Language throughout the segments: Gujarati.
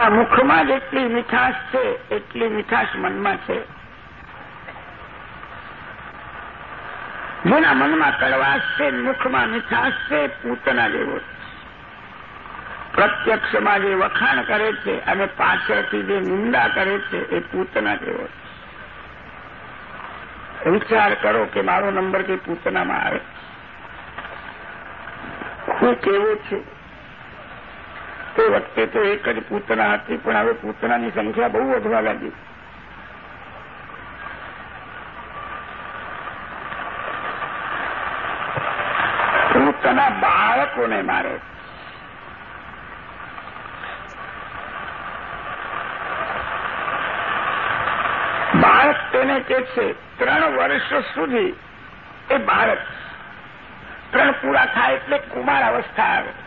આ મુખમાં જેટલી મીઠાશ છે, એટલી મીઠાશ મનમાં છે. જેના મનમાં કડવાશ છે, મુખમાં મીઠાશ છે, પૂતના જેવો પ્રત્યક્ષમાં જે વખાણ કરે છે અને પાછળથી જે નિંદા કરે છે, એ પૂતના જેવો વિચાર કરો કે મારો નંબર કે પૂતનામાં આવે હું કેવું છું? તે વખતે તો એક જ પૂતના હતી, પણ હવે પૂતનાની સંખ્યા બહુ વધવા લાગી. પૂતના બાળકોને મારે. બાળક તેને કે છે, ત્રણ વર્ષ સુધી એ બાળક ત્રણ પૂરા થાય એટલે કુમાર અવસ્થા આવે.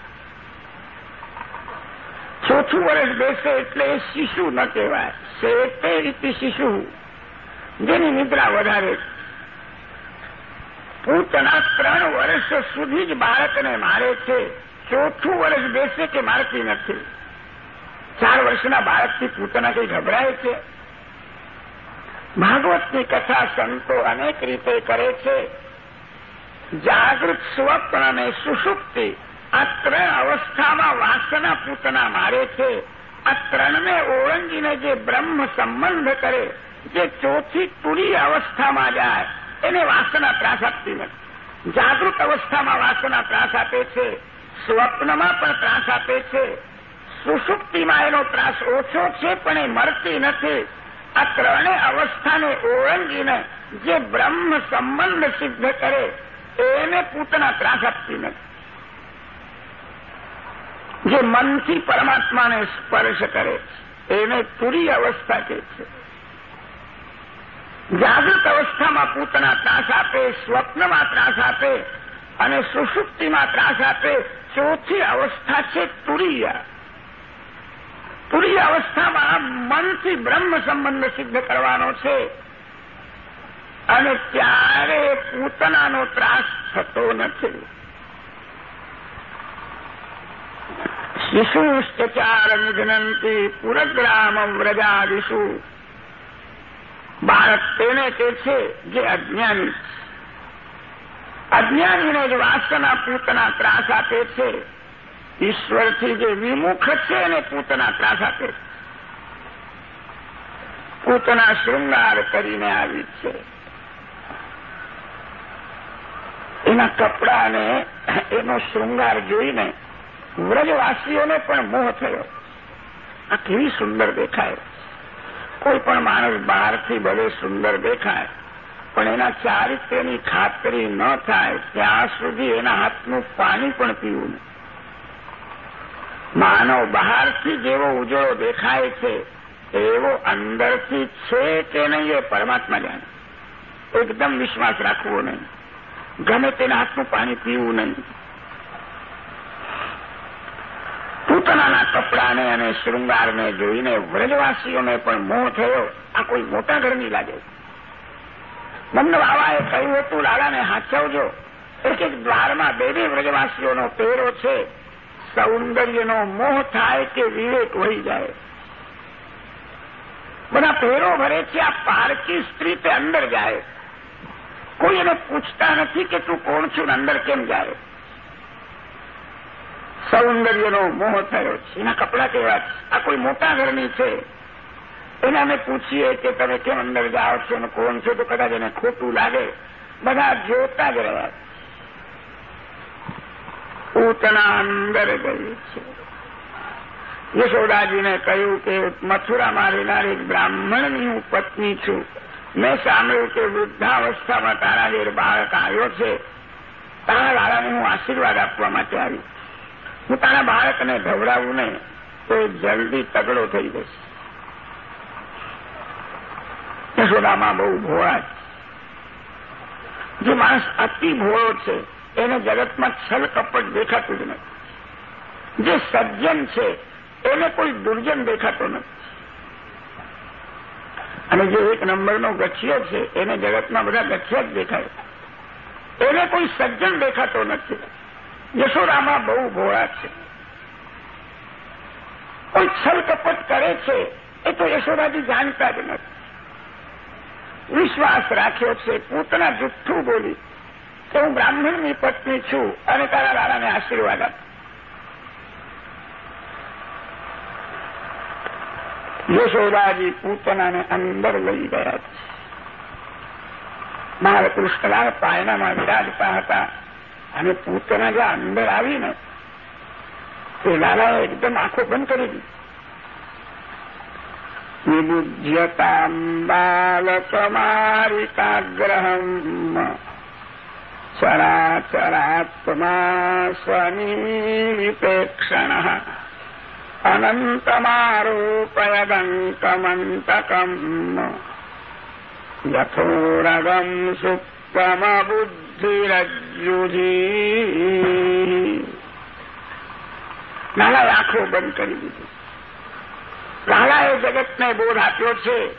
ચોથું વર્ષ બેસે એટલે શિશુ ન કહેવાય. તે રીતે શિશુ. જેની નિદ્રા વધારે. પૂતના ત્રણ વર્ષ સુધી જ બાળકને મારે છે. ચોથું વર્ષ બેસે કે મારતી નથી. ચાર વર્ષના બાળકથી પૂતના કંઈ ગભરાય છે? ભાગવતની કથા સંતો અનેક રીતે કરે છે. જાગૃત સ્વપ્ન અને સુષુપ્તિ આ ત્રણ અવસ્થામાં વાસના પૂતના મારે છે. આ ત્રણને ઓળંગીને જે બ્રહ્મ સંબંધ કરે, જે ચોથી તુરી અવસ્થામાં જાય, એને વાસના ત્રાસ આપતી નથી. જાગૃત અવસ્થામાં વાસના ત્રાસ આપે છે. સ્વપ્નમાં પણ ત્રાસ આપે છે. સુષુપ્તિમાં એનો ત્રાસ ઓછો છે, પણ એ મરતી નથી. આ ત્રણે અવસ્થાને ઓળંગીને જે બ્રહ્મ સંબંધ સિદ્ધ કરે, એને પૂતના ત્રાસ આપતી નથી. જે મનથી પરમાત્માને સ્પર્શ કરે, એને તુરી અવસ્થા કે છે. જાગૃત અવસ્થામાં પૂતના ત્રાસ આપે, સ્વપ્નમાં ત્રાસ આપે, અને સુષુપ્તિમાં ત્રાસ આપે, ચોથી અવસ્થા છે તુરિયા. તુરિય અવસ્થામાં મનથી બ્રહ્મ સંબંધ સિદ્ધ કરવાનો છે. અને ત્યારે પૂતનાનો ત્રાસ થતો નથી. શિશુશ્ચાર નિઘનંતી પુરગ્રામ વ્રજાદિશુ બાળક તેને તે છે જે અજ્ઞાની અજ્ઞાનીને જ વાસના પૂતના ત્રાસ આપે છે ઈશ્વરથી જે વિમુખ છે એને પૂતના ત્રાસ આપે છે પૂતના શૃંગાર કરીને આવી છે એના કપડાને એનો શૃંગાર જોઈને વ્રજવાસીઓને પણ મોહ થયો. આ કેવી સુંદર દેખાય. કોઈ પણ માણસ બહારથી ભલે સુંદર દેખાય, પણ એના ચારિત્ર્યની ખાતરી ન થાય ત્યાં સુધી એના હાથનું પાણી પણ પીવું માનવ બહારથી જેવો ઉજળો દેખાય છે, એવો અંદરથી છે કે નહીં એ પરમાત્મા જાણે. એકદમ વિશ્વાસ રાખવો નહીં. ગમે તેના હાથનું પાણી પીવું નહીં. પૂતનાના કપડાને અને શૃંગારને જોઈને વ્રજવાસીઓને પણ મોહ થયો. આ કોઈ મોટા ઘરની લાગે નંદ બાબાએ કહ્યું હતું લાલાને હાચવજો. એક એક દ્વારમાં બે બે વ્રજવાસીઓનો પહેરો છે. સૌંદર્યનો મોહ થાય કે વિવેક વહી જાય. બધા પહેરો ભરે છે, આ પારકી સ્ત્રી તે અંદર જાય. કોઈ એને પૂછતા નથી કે તું કોણ છું અંદર કેમ જાય? સૌંદર્યનો મોહ થયો છે. એના કપડા કેવા આ કોઈ મોટા ઘરની છે. એને અમે પૂછીએ કે તમે કેમ અંદર જાઓ છો અને કોણ છો? તો કદાચ એને ખોટું લાગે. બધા જોતા જ રહ્યા પૂતના અંદર ગઈ છે. યશોદાજીને કહ્યું કે મથુરામાં રહેનાર એક બ્રાહ્મણની હું પત્ની છું. મેં સાંભળ્યું કે વૃદ્ધાવસ્થામાં તારા જે બાળક આવ્યો છે. તારા વાળાને હું આશીર્વાદ આપવા માટે આવી હું તારા બાળકને ઢવડાવું નહીં, તો જલ્દી તગડો થઈ જશે યશોદામાં બહુ ભોળા જે માણસ અતિ ભોળો છે, એને જગતમાં છલ કપટ દેખાતું જ નથી. જે સજ્જન છે, એને કોઈ દુર્જન દેખાતો નથી. અને જે એક નંબરનો ગઠિયો છે, એને જગતમાં બધા ગઠિયા જ દેખાય. એને કોઈ સજ્જન દેખાતો નથી. યશોદામાં બહુ ભોળા છે. કોઈ છલ કપટ કરે છે, એ તો યશોદાજી જાણતા જ નથી. વિશ્વાસ રાખ્યો છે, પૂતના જુઠ્ઠું બોલી, કે હું બ્રાહ્મણની પત્ની છું અને તારા લાલાને આશીર્વાદ આપ. યશોદાજી પૂતનાને અંદર લઈ ગયા છે. બાળકૃષ્ણલાલ પાયણામાં વિરાજતા હતા. અને પૂતના જે અંદર આવીને તો લાલાએ એકદમ આંખો બંધ કરી દીધી. વિબુજ્યતામ બાલકમારિકાગ્રહમ ચરાચરાત્મા સ્વનિવિપેક્ષણ અનંતમારોપયદંકમંતકમ યથોરગમ સુપ્તમબુદ્ધિરજ્યુજી લાલાએ આંખો બંધ કરી દીધી. લાલાએ જગતને બોધ આપ્યો છે,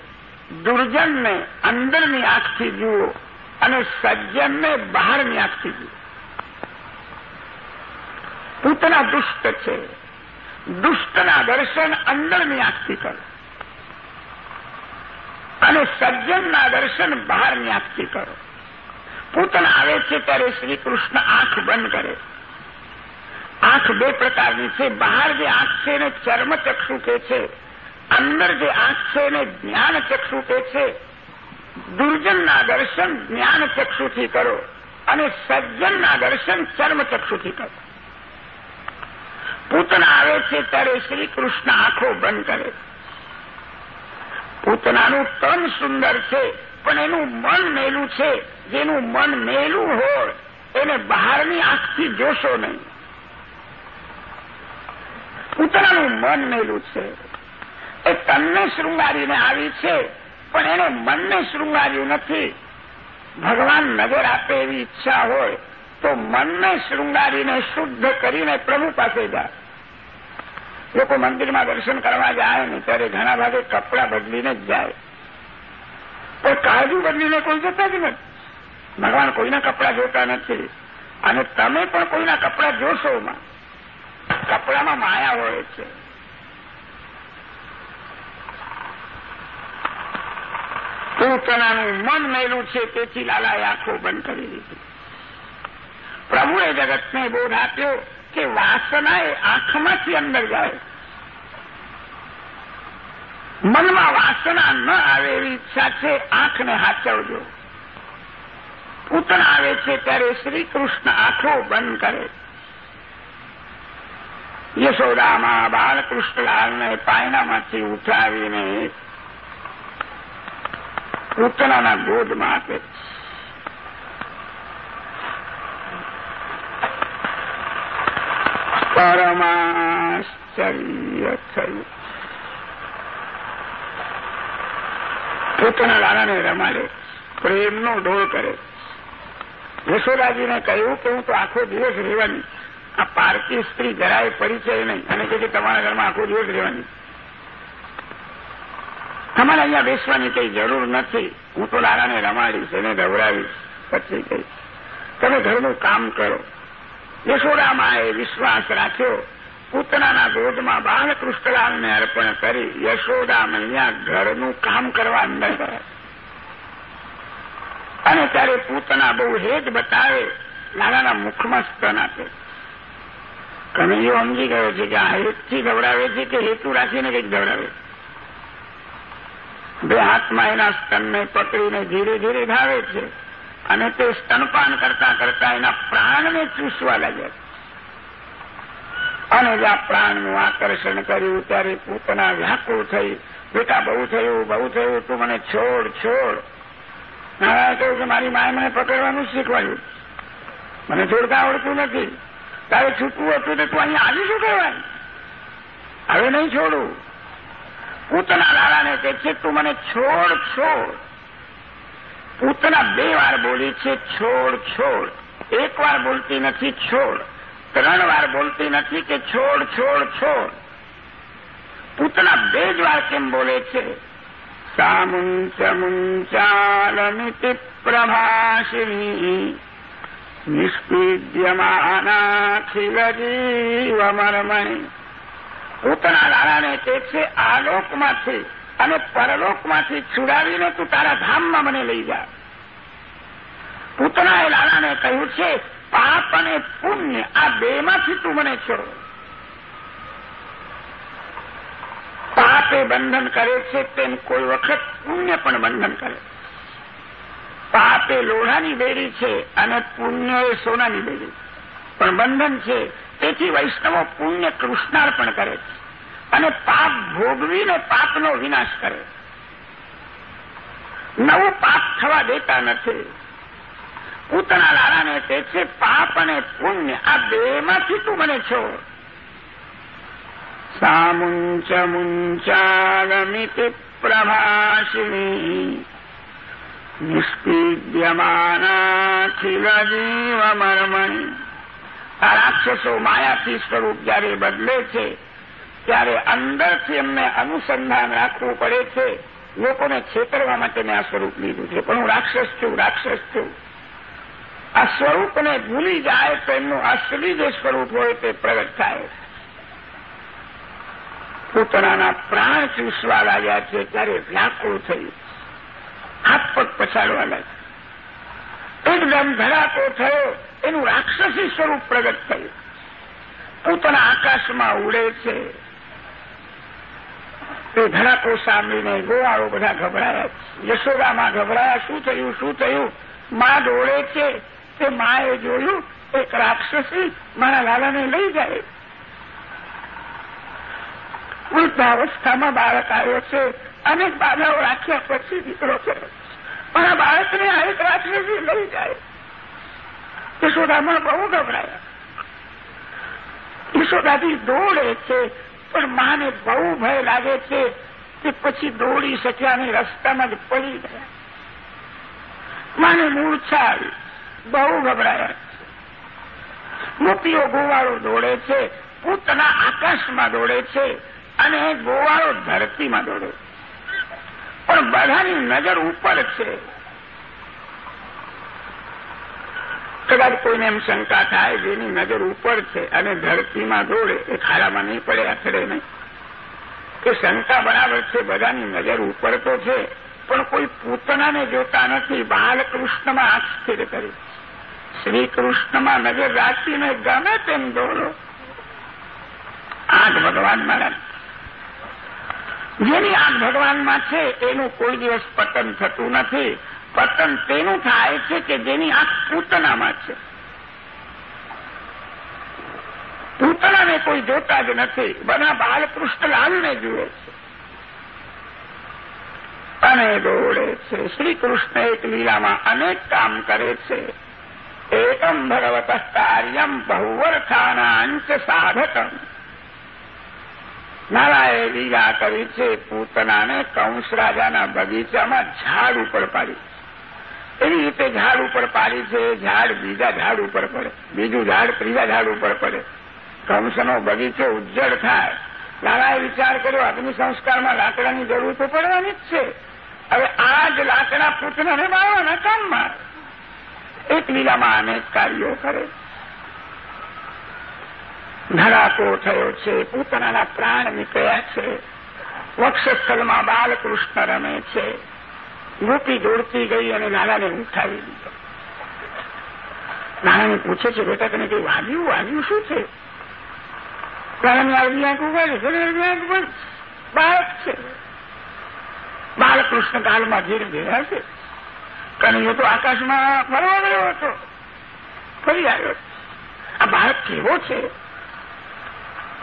દુર્જનને અંદરની આંખથી જુઓ અને સજ્જનને બહારની આંખથી જુઓ. પૂતના દુષ્ટ છે, દુષ્ટના દર્શન અંદરની આંખથી કરો. અને સજ્જનના દર્શન બહારની આંખથી કરો. પૂતના આવે છે ત્યારે શ્રી કૃષ્ણ આંખ બંધ કરે. આંખ બે પ્રકારની છે. બહાર જે આંખ છે એને ચર્મચક્ષુ કે છે. અંદર જે આંખ છે એને જ્ઞાન ચક્ષુ કે છે. દુર્જનના દર્શન જ્ઞાન ચક્ષુથી કરો અને સજ્જનના દર્શન ચર્મચક્ષુથી કરો. પૂતના આવે છે ત્યારે શ્રી કૃષ્ણ આંખો બંધ કરે. પૂતનાનું તન સુંદર છે. પણ એનું મન મેલું છે. જેનું મન મેલું હોય, એને બહારની આંખથી જોશો નહીં. પૂતનાનું મન મેલું છે. એ તનને શૃંગારીને આવી છે, પણ એને મનને શૃંગાર્યું નથી. ભગવાન નજર આપે એવી ઈચ્છા હોય, તો મનને શૃંગારીને શુદ્ધ કરીને પ્રભુ પાસે જાય. લોકો મંદિરમાં દર્શન કરવા જાય ને, ત્યારે ઘણા ભાગે કપડાં બદલીને જ જાય. પણ કાળજી બદલીને કોઈ જતા જ નથી. ભગવાન કોઈના કપડાં જોતા નથી. અને તમે પણ કોઈના કપડાં જોશો માં કપડામાં માયા હોય છે. પૂતનાનું મન મેલું છે, તેથી લાલાએ આંખો બંધ કરી દીધી. પ્રભુએ જગતને બોધ આપ્યો કે વાસના એ આંખમાંથી અંદર જાય. મનમાં વાસના ન આવે એવી ઈચ્છા છે, આંખને હાચવજો. પૂતના આવે છે ત્યારે શ્રી કૃષ્ણ આંખો બંધ કરે. યશોદામાં બાલકૃષ્ણલાલને પાયણામાંથી ઉઠાવીને પૂતનાના ગોદમાં આપે પરમાશ્ચર્ય થયું. પોતાના લાલાને રમાડે, પ્રેમનો ડોળ કરે. યશોદાજીને કહ્યું કે હું તો આખો દિવસ રહેવાની. આ પારકી સ્ત્રી જરાય પરિચય નહીં. અને કે તમારા ઘરમાં આખો દિવસ રહેવાની. તમારે અહીંયા બેસવાની કઈ જરૂર નથી. હું તો લાલાને રમાડીશ, એને દવડાવીશ પછી કહીશ તમે ઘરનું કામ કરો. યશોદામાં એ વિશ્વાસ રાખ્યો. પૂતનાના ગોદમાં બાલકૃષ્ણલાલને અર્પણ કરી યશોદા મૈયા ઘરનું કામ કરવા અંદર અને ત્યારે પૂતના બહુ હેત બતાવે લાલાના મુખમાં સ્તન આપે. કનૈયો સમજી ગયો છે કે આ હેતથી ગવડાવે છે કે હેતુ રાખીને કંઈક ગવડાવે? બે હાથમાં એના સ્તનને પકડીને ધીરે ધીરે ધાવે છે અને તે સ્તનપાન કરતા કરતા એના પ્રાણને ચૂસવા લાગ્યા અને જ્યાં પ્રાણનું આકર્ષણ કર્યું ત્યારે પૂતના વ્યાકુળ થઈ, બેટા, બહુ થયું બહુ થયું, તું મને છોડ છોડ. નારાયણ કહ્યું કે, મારી માએ મને પકડવાનું શીખવાયું મને જોડતા આવડતું નથી. તારે છૂટવું હતું તો તું અહીંયા આવી શું કહેવાય હવે નહીં છોડું. પૂતના લાલાને કહે છે, તું મને છોડ છોડ. પૂતના બે વાર બોલી છે, છોડ છોડ. એક વાર બોલતી નથી, છોડ. ત્રણ વાર બોલતી નથી કે છોડ છોડ છોડ. પૂતના બે જ વાર કેમ બોલે છે? સામુંચ મુંચાલમિતિ પ્રભાષિણી નિષ્પીડ્યમાનાખિલ જીવમર્મણિ પોતાના લાલાને તે છે આલોકમાંથી અને પરલોકમાંથી છુડાવીને તું તારા ધામમાં મને લઈ જા. પૂતનાએ લાલાને કહ્યું છે પાપ અને પુણ્ય આ બેમાંથી તું મને છોડો પાપે બંધન કરે છે તેમ કોઈ વખત પુણ્ય પણ બંધન કરે. પાપ એ લોહાની બેડી છે અને પુણ્ય એ સોનાની બેડી પણ બંધન છે, તેથી વૈષ્ણવો પુણ્ય કૃષ્ણાર્પણ કરે છે અને પાપ ભોગવીને પાપનો વિનાશ કરે. નવું પાપ થવા દેતા નથી. પૂતના લાલાને તે છે, પાપ અને પુણ્ય આ બેમાંથી તું મને છો. સામુંચ મુંચાગમિતિ પ્રભાષિણી નિષ્પીડ્યમાનાખિલ જીવમર્મણી આ રાક્ષસો માયાથી સ્વરૂપ જયારે બદલે છે, ત્યારે અંદરથી એમને અનુસંધાન રાખવું પડે છે. લોકોને છેતરવા માટે મેં આ સ્વરૂપ લીધું છે. પણ હું રાક્ષસ છું રાક્ષસ છું. આ સ્વરૂપને ભૂલી જાય તો એમનું અસલી જે સ્વરૂપ હોય તે પ્રગટ થાય. પૂતળાના પ્રાણ ચૂસવા લાગ્યા છે ત્યારે વ્યાકુળ થયું. હાથ પગ પછાડવા લાગ્યા. એકદમ ધડાકો થયો. એનું રાક્ષસી સ્વરૂપ પ્રગટ થયું. પૂતળા આકાશમાં ઉડે છે. તે ધડાકો સાંભળીને ગોવાળો બધા ગભરાયા યશોદામાં ગભરાયા, શું થયું? શું થયું? માં દોડે છે. તે માએ જોયું, એક રાક્ષસી મારા લાલાને લઈ જાય વૃદ્ધાવસ્થામાં બાળક આવ્યો છે. અનેક બાધાઓ રાખ્યા પછી દીકરો છે. મારા બાળકને આ એક રાક્ષસી લઈ જાય યશોદામાં બહુ ગભરાયા. યશોદાથી દોડે છે, પણ માને બહુ ભય લાગે છે કે પછી દોડી શક્યા અને રસ્તામાં જ પડી ગયા. માને મૂર્છા આવી બહુ ગભરાયા. ગોપીઓ ગોવાળો દોડે છે, પૂતના આકાશમાં દોડે છે અને ગોવાળો ધરતીમાં દોડે. પણ બધાની નજર ઉપર છે. કદાચ કોઈને એમ શંકા થાય જેની નજર ઉપર છે અને ધરતીમાં દોડે, એ ખાડામાં નહીં પડે અથડે નહીં. કે શંકા બરાબર છે, બધાની નજર ઉપર તો છે, પણ કોઈ પૂતનાને જોતા નથી, બાલકૃષ્ણમાં આ સ્થિર કરી શ્રી કૃષ્ણમાં નજર રાખીને ગમે તેમ દોડો આંખ ભગવાનમાં રાખ જેની આંખ ભગવાનમાં છે, એનું કોઈ દિવસ પતન થતું નથી. પતન તેનું થાય છે કે જેની આંખ પૂતનામાં છે. પૂતનાને કોઈ જોતા જ નથી. બધા બાલકૃષ્ણલાલને જુએ છે. અને દોડે છે. શ્રી કૃષ્ણ એક લીલામાં અનેક કામ કરે છે. એકમ ભગવત કાર્યમ બહુવર્થાનાંચ સાધકમ નારાયે લીલા કરી છે પૂતનાને કંસ રાજાના બગીચામાં ઝાડ ઉપર પાડી એવી રીતે ઝાડ ઉપર પાડી છે ઝાડ બીજા ઝાડ ઉપર પડે બીજું ઝાડ ત્રીજા ઝાડ ઉપર પડે કંસનો બગીચો ઉજ્જડ થાય લાલાએ વિચાર કર્યો અગ્નિ સંસ્કારમાં લાકડાની જરૂર તો પડવાની જ છે હવે આ જ લાકડા પૂતનાને મારવાના કામમાં એક લીલામાં અનેક કાર્યો કરે ધડાકો થયો છે પોતાના પ્રાણ નીકળ્યા છે વક્ષસ્થળમાં બાલકૃષ્ણ રમે છે ગોપી દોડતી ગઈ અને નાનાને ઉઠાવી દીધો નાનાને પૂછે છે બેટા તને કઈ વાગ્યું વાગ્યું શું છે નાનાની આગલી આંખ ઉગાડે બાળક છે બાલકૃષ્ણ કાલમાં ઘેર ગયા છે કનૈયો તો આકાશમાં ફરવા ગયો હતો. ફરી આવ્યો આ ભારત કેવો છે?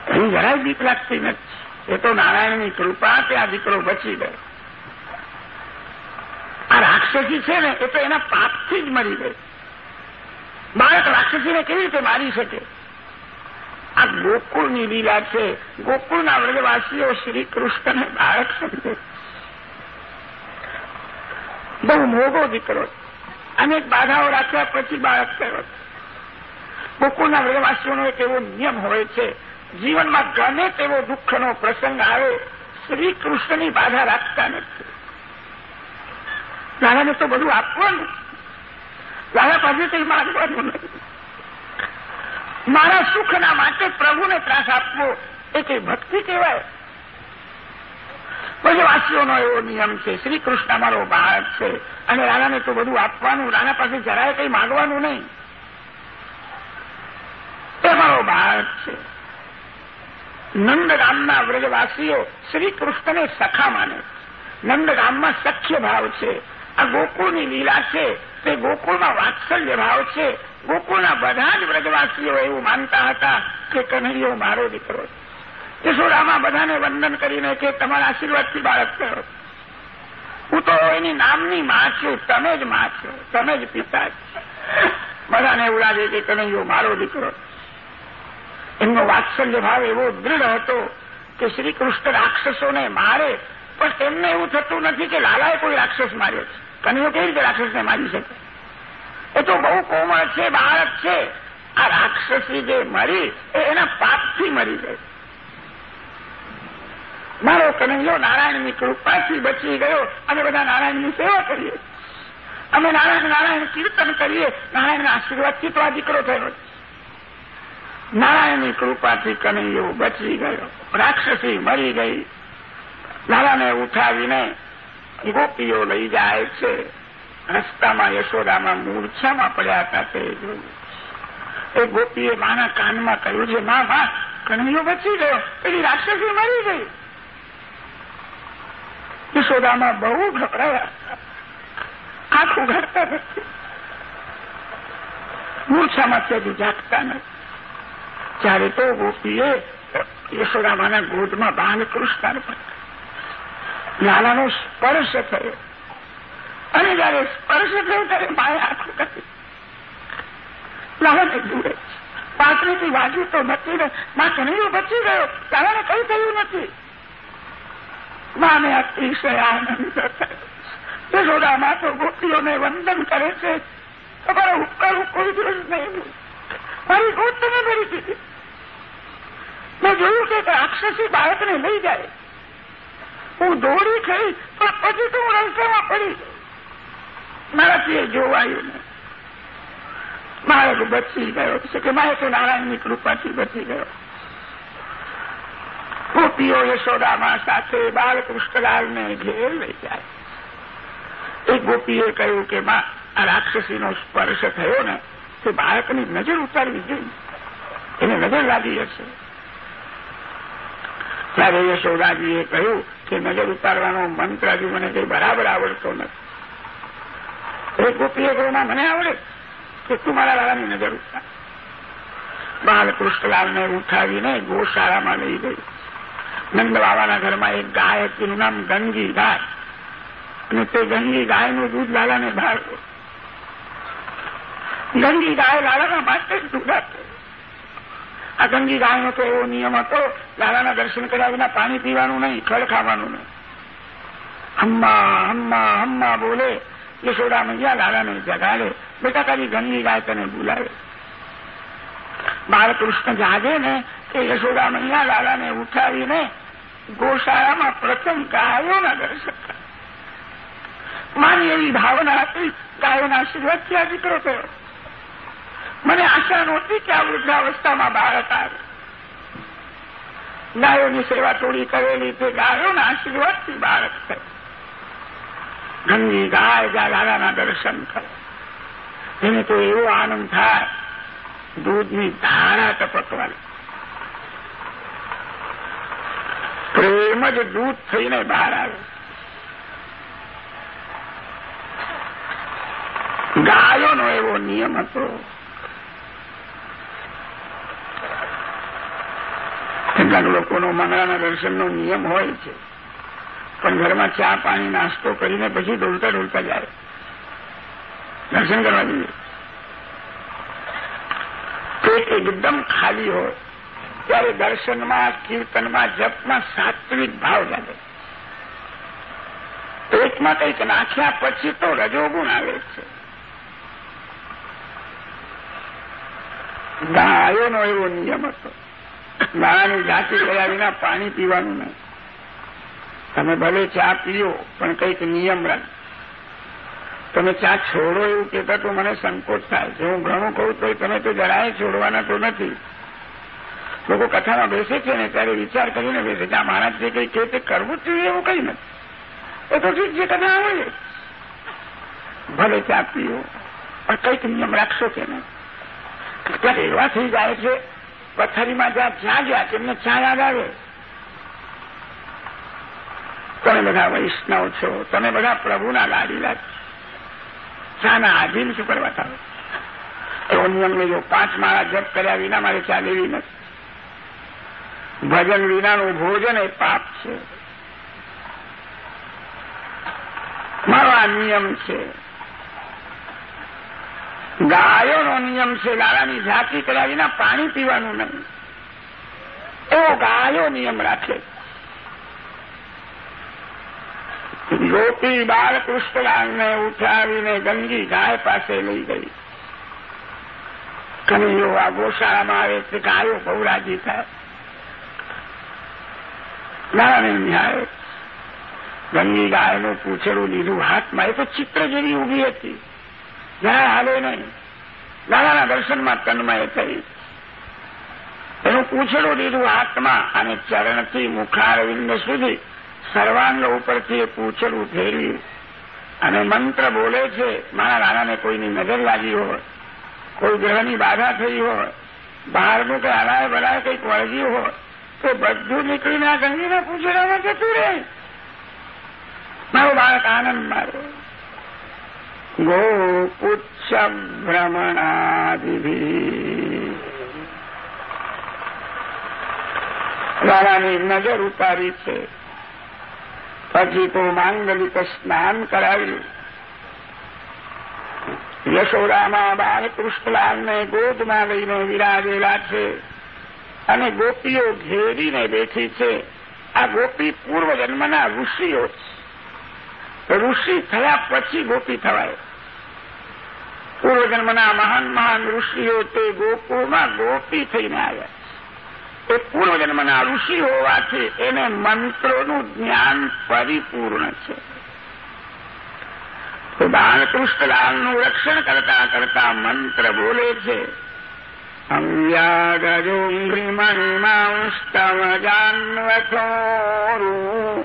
એની જરાય બીક લાગતી નથી. એ તો નારાયણની કૃપા કે આ દીકરો બચી ગયો. આ રાક્ષસી છે ને, એ તો એના પાપથી જ મરી ગઈ. બાળક રાક્ષસીને કેવી રીતે મારી શકે? આ ગોકુળની લીલા છે. ગોકુળના વ્રજવાસીઓ શ્રી કૃષ્ણને બાળક સમજે બહુ મોગો દીકરો અનેક બાધાઓ રાખ્યા પછી બાળક થયો ગોકુળના વ્રજવાસીઓનો એક એવો નિયમ હોય છે, જીવનમાં ગમે તેવો દુઃખનો પ્રસંગ આવે શ્રી કૃષ્ણની બાધા રાખતા નથી. દાદાને તો બધું આપવાનું. દાદા પાસે કંઈ માગવાનું નથી. મારા સુખના માટે પ્રભુને ત્રાસ આપવો એ કઈ ભક્તિ કહેવાય? બ્રજવાસીઓનો એવો નિયમ છે. શ્રી કૃષ્ણ અમારો બાળક છે. અને રાણાને તો બધું આપવાનું, રાણા પાસે જરાય કંઈ માગવાનું નહીં. એ અમારો બાળક છે. નંદગામના વ્રજવાસીઓ શ્રી કૃષ્ણને સખા માને નંદગામમાં સખ્ય ભાવ છે. આ ગોકુળની લીલા છે. તે ગોકુળમાં વાત્સલ્ય ભાવ છે. ગોકુળના બધા જ વ્રજવાસીઓ એવું માનતા હતા કે કનૈયો મારો દીકરો છે. યશોદામાં બધાને વંદન કરીને કે તમારા આશીર્વાદથી બાળક થયો. હું તો એની નામની માં છું, તમે જ માં છો, તમે જ પિતા બધાને એવું લાગે કે કનૈયો મારો દીકરો. એમનો વાત્સલ્ય ભાવ એવો દૃઢ હતો કે શ્રી કૃષ્ણ રાક્ષસોને મારે, પણ તેમને એવું થતું નથી કે લાલાએ કોઈ રાક્ષસ માર્યો છે. કનૈયો કેવી રીતે રાક્ષસને મારી શકે? એ તો બહુ કોમળ છે, બાળક છે. આ રાક્ષસી જે મરી, એ એના પાપથી મરી ગઈ મારો કનૈયો નારાયણની કૃપાથી બચી ગયો. અને બધા નારાયણની સેવા કરીએ. અમે નારાયણ નારાયણ કીર્તન કરીએ. નારાયણના આશીર્વાદથી તો આ દીકરો થયો નારાયણની કૃપાથી કનૈયો બચી ગયો. રાક્ષસી મરી ગઈ. લાલાને ઉઠાવીને ગોપીઓ લઈ જાય છે. રસ્તામાં, યશોદામાં, મૂર્છામાં પડ્યા હતા તે જોયું. એ ગોપીએ માના કાનમાં કહ્યું છે, મા મા, કનૈયો બચી ગયો. પેલી રાક્ષસી મરી ગઈ. યશોદામાં બહુ ગભરાયા. આંખ ઉઘાડતા નથી મૂર્છામાં ત્યાંથી જાગતા નથી ત્યારે તો ગોપીએ યશોદામાના ગોદમાં બાલકૃષ્ણ કૃષ્ણ લાલાનો સ્પર્શ થયો. અને જયારે સ્પર્શ થયો ત્યારે માએ આખું કરી લાલાને દૂરે પાત્રીથી વાજુ તો નથી ને માં કનૈયો બચી ગયો. લાલાને કઈ થયું નથી. માને અતિશય આનંદ થયો યશોદામાં તો ગોપીઓને વંદન કરે છે. તમારા ઉપર કોઈ દિવસ નહીં મારી ગોત તમે ભરી દીધી. મેં જોયું કે રાક્ષસી બાળકને લઈ જાય. હું દોડી થઈ, પણ પછી તો હું રસ્તામાં પડી મારાથી એ જોવાયું નહીં. મારે બચી ગયો છે કે મારે તો નારાયણની કૃપાથી બચી ગયો. ગોપીઓ યશોદામાં સાથે બાળકૃષ્ણલાલને ઘેર લઈ જાય એ ગોપીએ કહ્યું કે માં આ રાક્ષસીનો સ્પર્શ થયો ને તે બાળકની નજર ઉતારવી જોઈએ। એને નજર લાગી હશે। ત્યારે યશોદાજીએ કહ્યું કે, નજર ઉતારવાનો મંત્ર હજુ મને કઈ બરાબર આવડતો નથી. એક ગોપીએ કહ્યું મને આવડે કે તું મારા લાલાની નજર ઉતાર. બાલકૃષ્ણલાલને ઉઠાવીને ગોશાળામાં લઈ ગઈ. નંદ બાબાના ઘરમાં એક ગાય હતી, એનું નામ ગંગી ગાય અને તે ગંગી ગાયનું દૂધ લાલાને ભાળવું ગંગી ગાય લાલાના માટે જ દૂધ આ ગંગી ગાયનો તો એવો નિયમ હતો, લાલાના દર્શન કર્યા વિના પાણી પીવાનું નહીં ખડ ખાવાનું નહીં. હમ્મા હમ્મા હમ્મા બોલે યશોડા મૈયા લાલાને જગાડે બેટા તારી ગંગી ગાય તને બોલાવે. બાળકૃષ્ણ જાગે ને એ યશોદા મૈયા લાલાને ઉઠાવીને ગોશાળામાં પ્રથમ ગાયોના દર્શન માની એવી ભાવના હતી, ગાયોના આશીર્વાદથી આ દીકરો થયો. મને આશા નહોતી કે આ વૃદ્ધાવસ્થામાં બાળક આવે ગાયોની સેવા થોડી કરેલી તે ગાયોના આશીર્વાદથી બાળક થયો. ગંગી ગાય લાલાના દર્શન કરે એને તો એવો આનંદ થાય, દૂધની ધારા ટપકવાની. પ્રેમ જ દૂધ થઈને બહાર આવે. ગાયોનો એવો નિયમ હતો કેટલાક લોકોનો મંગળાના દર્શનનો નિયમ હોય છે, પણ ઘરમાં ચા પાણી નાસ્તો કરીને પછી ડોલતા ડોલતા જાય. દર્શન કરવા જોઈએ. પેટ એકદમ ખાલી હોય. ત્યારે દર્શનમાં, કીર્તનમાં, જપમાં સાત્વિક ભાવ લાગે. પેટમાં કંઈક નાખ્યા પછી તો રજોગુણ આવે છે. ગાયોનો એવો નિયમ હતો. ગાળાની જાતિ કર્યા વિના પાણી પીવાનું નહીં. તમે ભલે ચા પીઓ, પણ કંઈક નિયમ રાખ તમે ચા છોડો એવું કહેતા તો મને સંકોચ થાય. છે હું ઘણું કહું તો તમે તો જરાય છોડવાના તો નથી. લોકો કથામાં બેસે છે ને ત્યારે વિચાર કરીને બેસે છે આ મહારાજ જે કંઈ કે કરવું જ જોઈએ એવું કઈ નથી. એ તો ઠીક જે કથા આવે ભલે ચા પીઓ પણ કંઈક નિયમ રાખશો કે નહીં? ત્યારે એવા થઈ જાય છે પથ્થરીમાં જ્યાં જ્યાં ગયા તેમને ચા યાદ આવે. તમે બધા વૈષ્ણવ છો, તમે બધા પ્રભુના લાડીલા ચાના આધીન શું કરવા થાવ? એવો નિયમ લેજો પાંચ માળા જપ કર્યા વિના મારે ચા લેવી નથી. ભજન વિનાનું ભોજન એ પાપ છે. મારો આ નિયમ છે. ગાયોનો નિયમ છે લાલાની જાતિ કર્યા પાણી પીવાનું નહીં. એવો ગાયો નિયમ રાખે. ગોપી બાળકૃષ્ણલાલને ઉઠાવીને ગંગી ગાય પાસે લઈ ગઈ. કનૈયો આ ગોશાળામાં આવે તે ગાયો બહુ રાજી થાય. લાલાને નિહાળે ગંગી ગાયનું પૂછડું લીધું હાથમાં એ તો ચિત્ર જેવી ઊભી હતી. જ્યાં હાલે નહીં. લાલાના દર્શનમાં તન્મય થઈ. એનું પૂછડું લીધું હાથમાં અને ચરણથી મુખારવિંદ સુધી સર્વાંગ ઉપરથી એ પૂછડું ફેરવ્યું અને મંત્ર બોલે છે, મારા રાણાને કોઈની નજર લાગી હોય, કોઈ ગ્રહની બાધા થઈ હોય, બહારનું કે હલાય બલાય કંઈક વળગ્યું હોય તો બધું નીકળીને આ ગંગીના પૂછડામાં જતું રહે. મારો બાળક આનંદ મારો ગોપુચ્છ ભ્રમણાદિભી લાલાની નજર ઉતારી છે. પછી તો માંગલિક સ્નાન કરાવ્યું યશોદામાં બાલકૃષ્ણલાલને ગોદમાં લઈને વિરાજેલા છે. અને ગોપીઓ ઘેરીને બેઠી છે. આ ગોપી પૂર્વજન્મના ઋષિઓ ઋષિ થયા પછી ગોપી થવાય. પૂર્વજન્મના મહાન મહાન ઋષિઓ તે ગોકુળમાં ગોપી થઈને આવ્યા એ પૂર્વજન્મના ઋષિ હોવાથી એને મંત્રોનું જ્ઞાન પરિપૂર્ણ છે. બાળકૃષ્ણલાલનું રક્ષણ કરતા કરતા મંત્ર બોલે છે. અંવ્યાગજોંઘ્રિમણિમાંસ્તવજાન્વથોરુ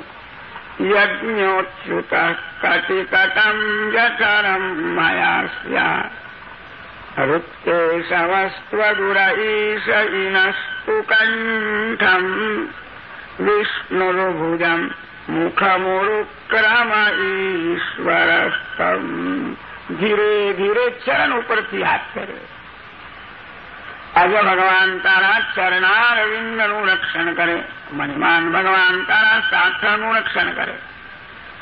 યજ્ઞોચ્યુત કટિકટમ જઠરમ મયા ऋक्केशवस्त्वदुरईश इनस्तु कण्ठम् विष्णुर्भुजम् મુખમુરુક્રમ ઈશ્વરસ્તમ ધીરે ધીરે ચરણ ઉપરથી હાથ કરે આજે ભગવાન તારા ચરણારવિંદનું રક્ષણ કરે. મહિમાન ભગવાન તારા શાસ્ત્રનું રક્ષણ કરે.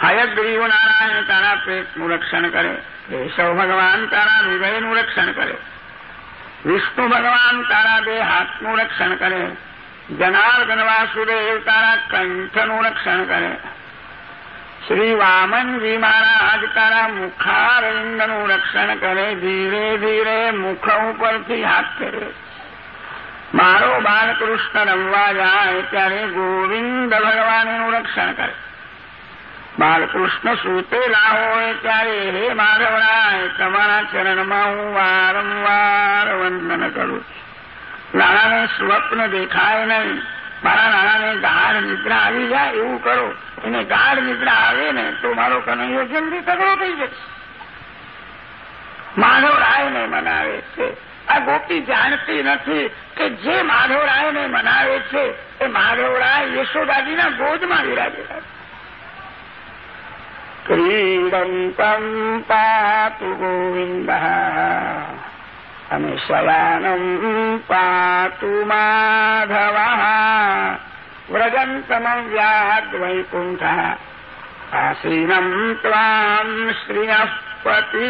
હયગ્રીવ નારાયણ તારા પેટનું રક્ષણ કરે. કેશવ ભગવાન તારા હૃદયનું રક્ષણ કરે. વિષ્ણુ ભગવાન તારા બે હાથનું રક્ષણ કરે. જનાર્દન વાસુદેવ તારા કંઠનું રક્ષણ કરે. શ્રી વામનજી મહારાજ તારા મુખારવિંદનું રક્ષણ કરે, ધીરે ધીરે મુખ ઉપરથી હાથ કરે મારો બાલકૃષ્ણ રમવા જાય ત્યારે ગોવિંદ ભગવાનનું રક્ષણ કરે. બાલકૃષ્ણ સૂતેલા હોય ત્યારે હે માધવરાય, તમારા ચરણમાં હું વારંવાર વંદન કરું છું. નાણાને સ્વપ્ન દેખાય નહીં, મારા નાણાને ગાઢ નિદ્રા આવી જાય એવું કરો. એને ગાઢ નિદ્રા આવે ને તો મારો કનૈયો જલ્દી તગડો થઈ જશે. માધવરાયને મનાવે છે. આ ગોપી જાણતી નથી કે જે માધવરાયને મનાવે છે એ માધવરાય યશોદાજીના ગોદમાં વિરાજેલા ક્રીડંતમ પાતુ ગોવિંદ. અને શયાનમ પાતુ માધવ. વ્રજંતમવ્યાદ્વૈકુંઠ આસીનમ ત્વામ શ્રિયપતિ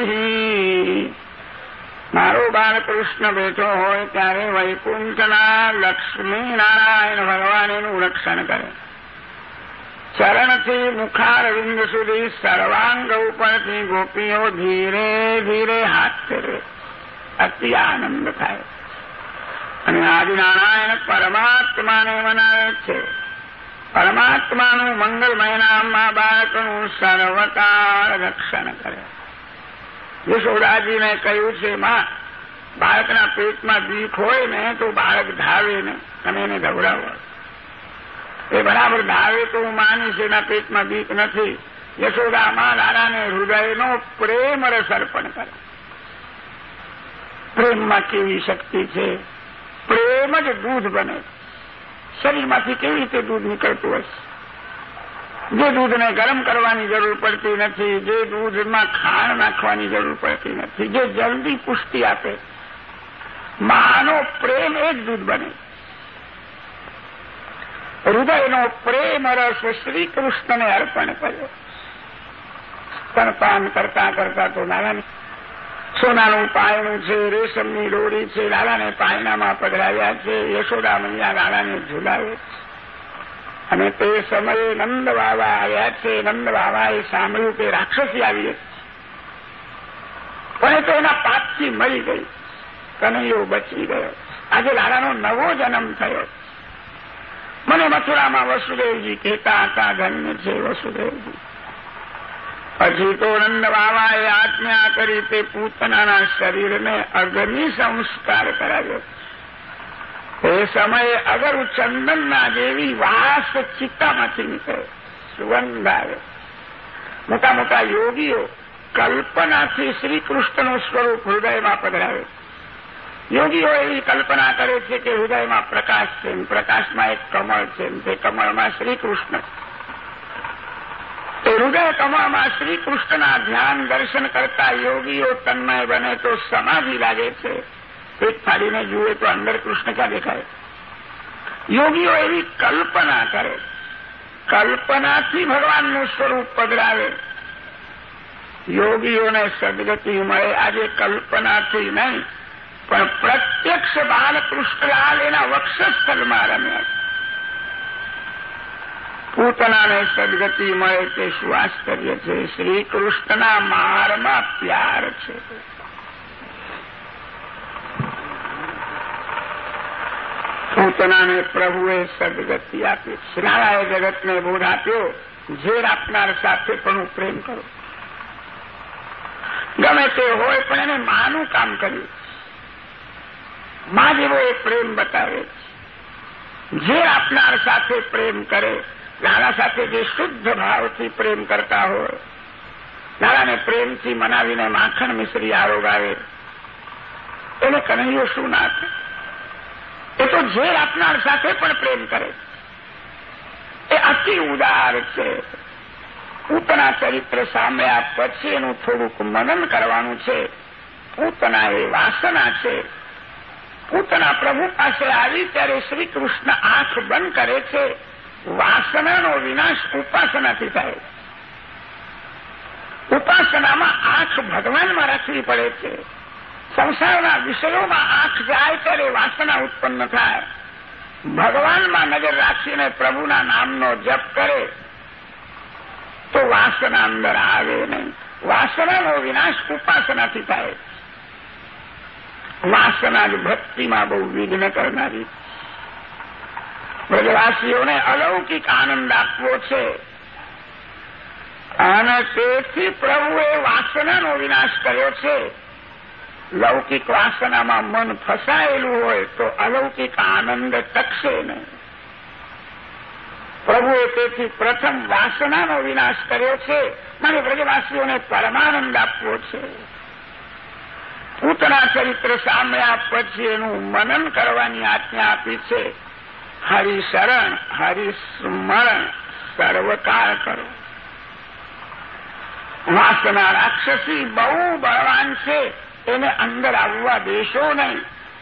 મારો બાળકૃષ્ણ બેઠો હોય ત્યારે વૈકુંઠના લક્ષ્મી નારાયણ ભગવાન એનું રક્ષણ કરે ચરણથી મુખારવિંદ સુધી સર્વાંગ ઉપરથી ગોપીઓ ધીરે ધીરે હાથ ફેરવે અતિ આનંદ થાય અને આદિનારાયણ પરમાત્માને મનાવે છે. પરમાત્માનું મંગલમય નામમાં બાળકનું સર્વકાળ રક્ષણ કરે. યશોદાજીને કહ્યું છે, માં, બાળકના પેટમાં બીક હોય ને તો બાળક ધાવે ને, તમે એને ધવડાવો. એ બરાબર ધાવે તો હું માનીશ, એના પેટમાં બીક નથી. યશોદામાં દાદાને હૃદયનો પ્રેમ રસ અર્પણ કરે. પ્રેમમાં કેવી શક્તિ છે? પ્રેમ જ દૂધ બને. શરીરમાંથી કેવી રીતે દૂધ નીકળતું હશે જે દૂધને ગરમ કરવાની જરૂર પડતી નથી, જે દૂધમાં ખાણ નાખવાની જરૂર પડતી નથી, જે જલ્દી પુષ્ટિ આપે, માનો પ્રેમ એ જ દૂધ બને. હૃદયનો પ્રેમ રસ શ્રી કૃષ્ણને અર્પણ કર્યો. સ્તનપાન કરતા કરતા તો નાના સોનાનું પાયણું છે, રેશમની દોરી છે, લાલાને પાયણામાં પધરાવ્યા છે, યશોદા મૈયા લાલાને ઝુલાવે અને તે સમયે નંદ બાબા આવ્યા છે. નંદ બાબાએ સાંભળ્યું કે રાક્ષસી આવી પણ તો એના પાપથી મરી ગઈ. કનૈયો બચી ગયો. આજે લાલાનો નવો જન્મ થયો. મને મથુરામાં વસુદેવજી કહેતા હતા, ધન્ય છે વસુદેવજી. પછી તો નંદ આજ્ઞા કરી તે પૂતનાના શરીરને અગ્નિ સંસ્કાર કરાવ્યો. એ સમયે અગર ચંદનના જેવી વાસ ચિત્તામાંથી નીકળે સુગંધ આવે. મોટા મોટા યોગીઓ કલ્પનાથી શ્રી કૃષ્ણનું સ્વરૂપ હૃદયમાં પધરાવે. યોગીઓ એવી કલ્પના કરે છે કે હૃદયમાં પ્રકાશ છે પ્રકાશમાં એક કમળ છે તે કમળમાં શ્રી કૃષ્ણ એ હૃદય કમળમાં શ્રી કૃષ્ણના ધ્યાન, દર્શન કરતા યોગીઓ તન્મય બને તો સમાધિ લાગે છે. પેટ ફાડીને જુએ તો અંદર કૃષ્ણ ક્યાં દેખાય? યોગીઓ એવી કલ્પના કરે. કલ્પનાથી ભગવાનનું સ્વરૂપ પધરાવે યોગીઓને સદગતિ મળે. આજે કલ્પનાથી નહીં, પણ પ્રત્યક્ષ બાલકૃષ્ણલાલ એના વક્ષસ્થલમાં રમ્યા પૂતનાને સદગતિ મળે તે શું છે. શ્રી કૃષ્ણના મારમાં પ્યાર છે. પૂતનાને પ્રભુએ સદગતિ આપી. શ્રાળાએ જગતને બોધ આપ્યો. ઝેર આપનાર સાથે પણ હું પ્રેમ કરું. ગમે તે હોય પણ એને માનું કામ કર્યું. માં જેવો એ પ્રેમ બતાવે જે આપનાર સાથે પ્રેમ કરે. લાલા સાથે જે શુદ્ધ ભાવથી પ્રેમ કરતા હોય. લાલાને પ્રેમથી મનાવીને માખણ મિશ્રી આરોગાવે એને કનૈયો શું ના એ તો ઝેર આપનાર સાથે પણ પ્રેમ કરે. એ અતિ ઉદાર છે. પૂતના ચરિત્ર સાંભળ્યા પછી એનું થોડુંક મનન કરવાનું છે. પૂતના એ વાસના છે. પૂતના પ્રભુ પાસે આવી ત્યારે શ્રી કૃષ્ણ આંખ બંધ કરે છે. વાસનાનો વિનાશ ઉપાસનાથી થાય. ઉપાસનામાં આંખ ભગવાનમાં રાખવી પડે છે. સંસારના વિષયોમાં આંખ જાય ત્યારે વાસના ઉત્પન્ન થાય. ભગવાનમાં નજર રાખીને પ્રભુના નામનો જપ કરે, તો વાસના અંદર આવે નહીં. વાસનાનો વિનાશ ઉપાસનાથી થાય. વાસના જ ભક્તિમાં બહુ વિઘ્ન કરનારી બ્રજવાસીઓને અલૌકિક આનંદ આપવો છે. અને તેથી પ્રભુએ વાસનાનો વિનાશ કર્યો છે. લૌકિક વાસનામાં મન ફસાયેલું હોય તો અલૌકિક આનંદ ટકશે નહીં. પ્રભુએ તેથી પ્રથમ વાસનાનો વિનાશ કર્યો છે. મારે વ્રજવાસીઓને પરમાનંદ આપવો છે. પૂતના ચરિત્ર સાંભળ્યા પછી એનું મનન કરવાની આજ્ઞા આપી છે. હરિશરણ, હરિસ્મરણ સર્વકાળ કરો. વાસના રાક્ષસી બહુ બળવાન છે, એને અંદર આવવા દેશો નહીં.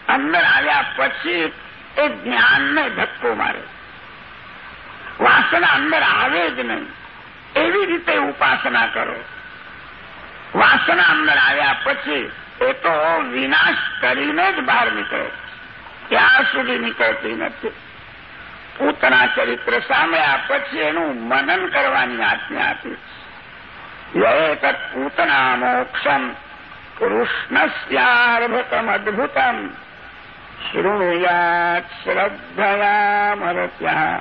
અંદર આવ્યા પછી એ જ્ઞાનને ધક્કો મારે. વાસના અંદર આવે જ નહીં. એવી રીતે ઉપાસના કરો. વાસના અંદર આવ્યા પછી એ તો વિનાશ કરીને જ બહાર નીકળે. ત્યાં સુધી નીકળતી નથી? પૂતના ચરિત્ર સાંભળ્યા પછી એનું મનન કરવાની આજ્ઞા આપી. યે પૂતના મોક્ષમ કૃષ્ણસ્યાર્ભકમદ્ભુતમ શૃણુયાત શ્રદ્ધયામરત્યા.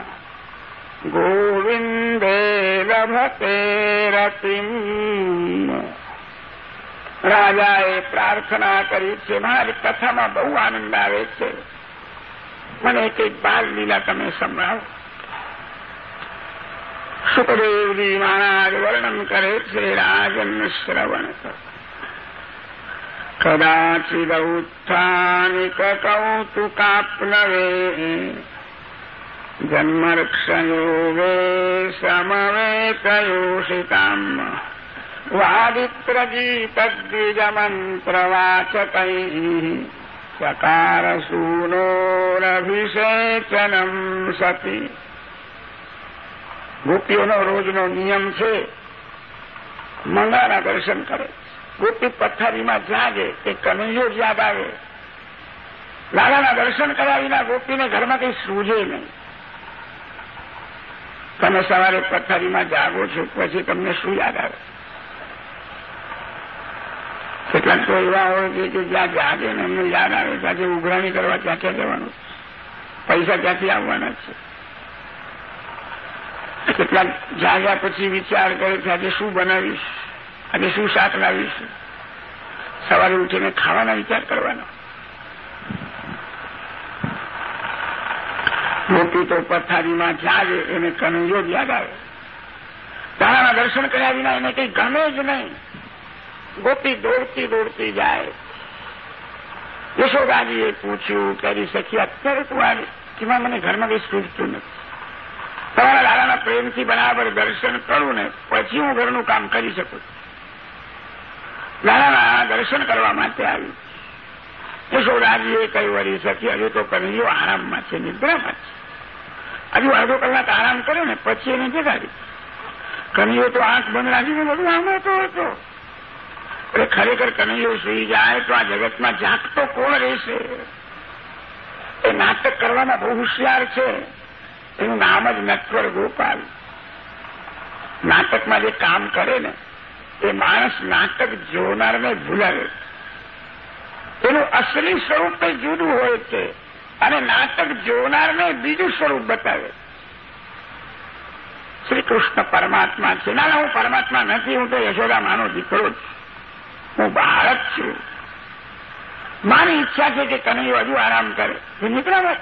ગોવિંદે લભતે રતિમ. રાજાએ પ્રાર્થના કરી છે, મારી કથામાં બહુ આનંદ આવે છે. મને કંઈક બાલ લીલા તમે સંભળાવો. સુખદેવજી મહારાજ વર્ણન કરે છે રાજન શ્રવણ કદાચિદઉત્થાનિક કૌતુકાપ્લવે. જન્મરક્ષયોગે સમવેતયોષિતામ વાદિત્રગીતદ્વિજમંત્રવાચકૈः ચકારસૂનોરભિષેચનમ સતી. ગોપીઓનો રોજનો નિયમ છે, મંગાના દર્શન કરે. ગોપી પથ્થરીમાં જાગે કે કનૈયો યાદ આવે. લાલાના દર્શન કર્યા વિના ગોપીને ઘરમાં કંઈ સૂજે નહીં. તમે સવારે પથ્થરીમાં જાગો છો, પછી તમને શું યાદ આવે? કેટલાક તો એવા હોય કે જ્યાં જાગે ને એમને યાદ આવે, ત્યાં આજે ઉઘરાણી કરવા ક્યાં ક્યાં જવાનું? પૈસા ક્યાંથી આવવાના છે? કેટલાક જાગ્યા પછી વિચાર કરે છે, આજે શું બનાવીશ? આજે શું શાક લાવીશ? સવારે ઉઠીને ખાવાના વિચાર કરવાનો. મોટી તો પથારીમાં જાગે, એને કનૈયો જ યાદ આવે. તારાના દર્શન કર્યા વિના એને કંઈ ગમે જ નહીં. ગોપી દોડતી દોડતી જાય. યશોદાજીએ પૂછ્યું, કરી સખી, અત્યારે તું આવે? તેમાં મને ઘરમાં કઈ સૂચતું નથી. તમારા લાલાના પ્રેમથી બરાબર દર્શન કરું ને પછી હું ઘરનું કામ કરી શકું. લાલાના દર્શન કરવા માટે આવ્યું યશોદાજીએ કહ્યું વળી સખી, હજુ તો કનૈયો આરામમાં છે, નિદ્રામાં છે. હજુ અડધો કલાક આરામ કર્યો ને પછી એને જગાડી. કનૈયો તો આંખ બંધ રાખીને બધું સાંભળતો હતો. એટલે ખરેખર કનૈયો સુઈ જાય તો આ જગતમાં જાગતો કોણ રહેશે? નાટક કરવાના બહુ હોશિયાર છે. એનું નામ જ નટવર ગોપાલ. નાટકમાં જે કામ કરે ને, એ માણસ નાટક જોનારને ભૂલાવે. એનું અસલી સ્વરૂપ કંઈ જુદું હોય છે અને નાટક જોનારને બીજું સ્વરૂપ બતાવે. શ્રી કૃષ્ણ પરમાત્મા છે. ના હું પરમાત્મા નથી, હું તો યશોદા માનો દીકરો છું હું બાળક છું. મારી ઈચ્છા છે કે કનૈયો હજુ આરામ કરે. એ નિદ્રામાં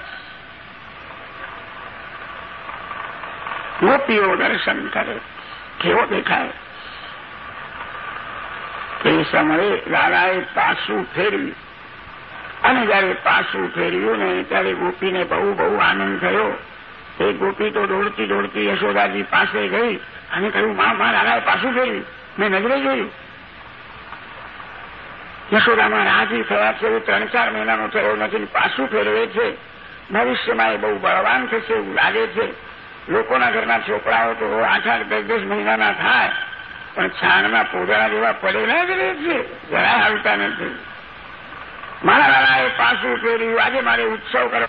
ગોપીઓ દર્શન કરે, કેવો દેખાય? તે સમયે લાલાએ પાછું ફેરવ્યું અને જયારે પાછું ફેરવ્યું ને ત્યારે ગોપીને બહુ બહુ આનંદ થયો. એ ગોપી તો દોડતી દોડતી યશોદાજી પાસે ગઈ અને કહ્યું, મા મા લાલાએ પાછું ફેરવ્યું મેં નજરે જોયું. યશોદામાં રાજી થયા છે, ત્રણ ચાર મહિનાનો થયો નથી, પાછું ફેરવે છે. ભવિષ્યમાં એ બહુ બળવાન થશે એવું લાગે છે. લોકોના ઘરના છોકરાઓ તો આઠ આઠ દસ દસ મહિનાના થાય, પણ છાણના પોદળા જેવા પડેલા જ રહે છે. જરાય આવતા નથી. મારા વાળાએ પાછું ફેર્યું આજે મારે ઉત્સવ કરો,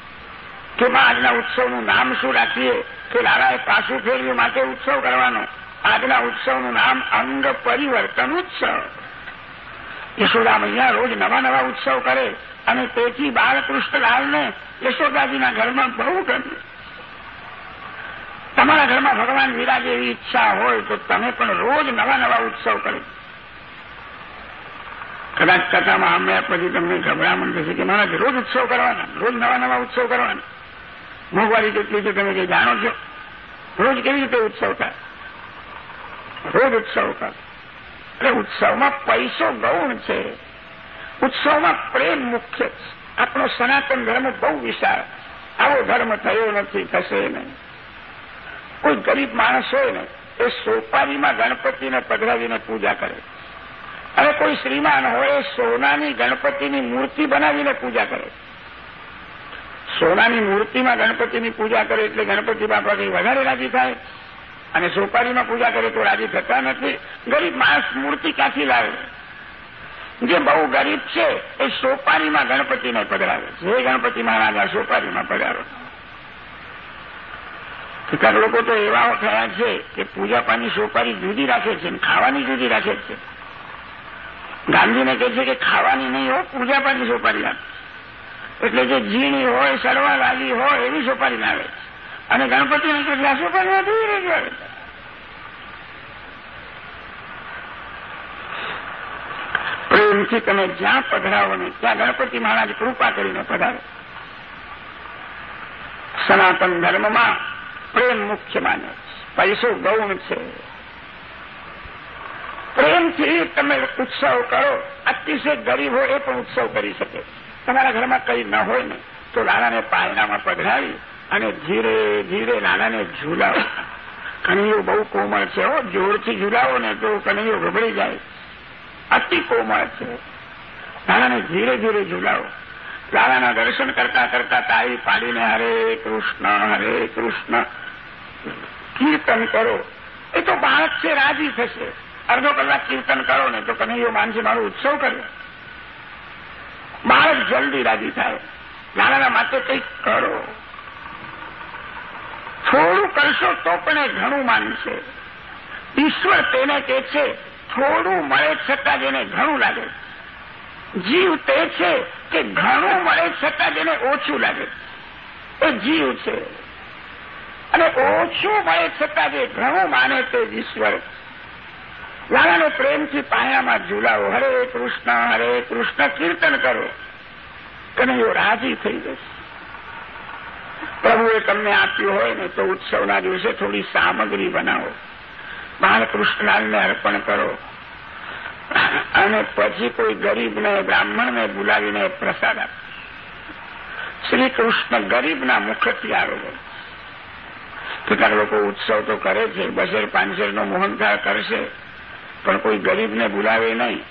કે માં, આજના ઉત્સવનું નામ શું રાખીએ? કે લાલાએ પાછું ફેર્યું માટે ઉત્સવ કરવાનો? આજના ઉત્સવનું નામ અંગ પરિવર્તન ઉત્સવ. યશોદા મૈયા રોજ નવા નવા ઉત્સવ કરે અને તેથી બાળકૃષ્ણલાલને યશોદાજીના ઘરમાં બહુ ગમે. તમારા ઘરમાં ભગવાન વિરાજે એવી ઈચ્છા હોય તો તમે પણ રોજ નવા નવા ઉત્સવ કરે. કદાચ કથામાં આમ્યા પછી તમને ગભરામણ થશે કે મારા રોજ ઉત્સવ કરવાના, રોજ નવા નવા ઉત્સવ કરવાના. મોંઘવારી કેટલી છે તમે કઈ જાણો છો. રોજ કેવી રીતે ઉત્સવ થાય? રોજ ઉત્સવ કરો એટલે ઉત્સવમાં પૈસો ગૌણ છે. ઉત્સવમાં પ્રેમ મુખ્ય છે. આપણો સનાતન ધર્મ બહુ વિશાળ આવો ધર્મ થયો નથી, થશે નહીં. કોઈ ગરીબ માણસ હોય ને, એ સોપારીમાં ગણપતિને પધરાવીને પૂજા કરે અને કોઈ શ્રીમાન હોય સોનાની ગણપતિની મૂર્તિ બનાવીને પૂજા કરે સોનાની મૂર્તિમાં ગણપતિની પૂજા કરે એટલે ગણપતિ બાપા કંઈ વધારે રાજી થાય? અને સોપારીમાં પૂજા કરે તો રાજી થતા નથી. ગરીબ માણસ મૂર્તિ ક્યાંથી લાવે? જે બહુ ગરીબ છે, એ સોપારીમાં ગણપતિને પધરાવે છે. ગણપતિ મહારાજા સોપારીમાં પધારો. કેટલાક લોકો તો એવા થયા છે કે પૂજા પાની સોપારી જુદી રાખે છે ખાવાની જુદી રાખે છે. ગાંધીને કહે છે કે ખાવાની નહીં હોય પૂજા પાની સોપારી આપે એટલે જે ઝીણી હોય સરવા લાલી હોય, એવી સોપારી લાવે અને ગણપતિ કેટલા સોપારીમાં પણ નથી રજવાડે પ્રેમથી તમે જ્યાં પધરાવો ને ત્યાં ગણપતિ મહારાજ કૃપા કરીને પધારો. સનાતન ધર્મમાં પ્રેમ મુખ્ય માને પૈસો ગૌણ છે. પ્રેમથી તમે ઉત્સવ કરો, અતિશય ગરીબ હોય એ પણ ઉત્સવ કરી શકે. તમારા ઘરમાં કંઈ ન હોય ને, તો લાલાને પાલનામાં પધરાવી અને ધીરે ધીરે નાનાને ઝૂલાવો. કનૈયો બહુ કોમળ છે હો, જોરથી ઝૂલાવો ને તો કનૈયો ગભરી જાય. અતિ કોમળ છે. નાનાને ધીરે ધીરે ઝૂલાવો. લાલાના દર્શન કરતા કરતા તાળી પાડીને હરે કૃષ્ણ હરે કૃષ્ણ. કીર્તન કરો. એ તો બાળક છે, રાજી થશે. અડધો કલાક કીર્તન કરો ને તો કનૈયો માનસી મારો ઉત્સવ કરે. બાળક જલ્દી રાજી થાય. લાલાના માટે કંઈક કરો. થોડું કરશો તો પણ એ ઘણું માનશે. ઈશ્વર તેને કે છે, થોડું મળે છતાં જેને ઘણું લાગે. જીવ તે છે કે ઘણું મળે છતાં જેને ઓછું લાગે. એ જીવ છે. અને ઓછું મળે છતાં જે ઘણું માને તે ઈશ્વર. લાલાને પ્રેમથી પાયામાં ઝુલાવો, હરે કૃષ્ણ હરે કૃષ્ણ, કીર્તન કરો. કનૈયો રાજી થઈ જશે. પ્રભુએ તમને આપ્યું હોય ને તો ઉત્સવના દિવસે થોડી સામગ્રી બનાવો. બાળકૃષ્ણલાલને અર્પણ કરો. અને પછી કોઈ ગરીબને, બ્રાહ્મણને બોલાવીને પ્રસાદ આપો. શ્રી કૃષ્ણ ગરીબના મુખથી આરોગ્ય કેટલાક લોકો ઉત્સવ તો કરે છે, બસેર પાંચેરનો મોહનથાળ કરશે, પણ કોઈ ગરીબને બોલાવે નહીં.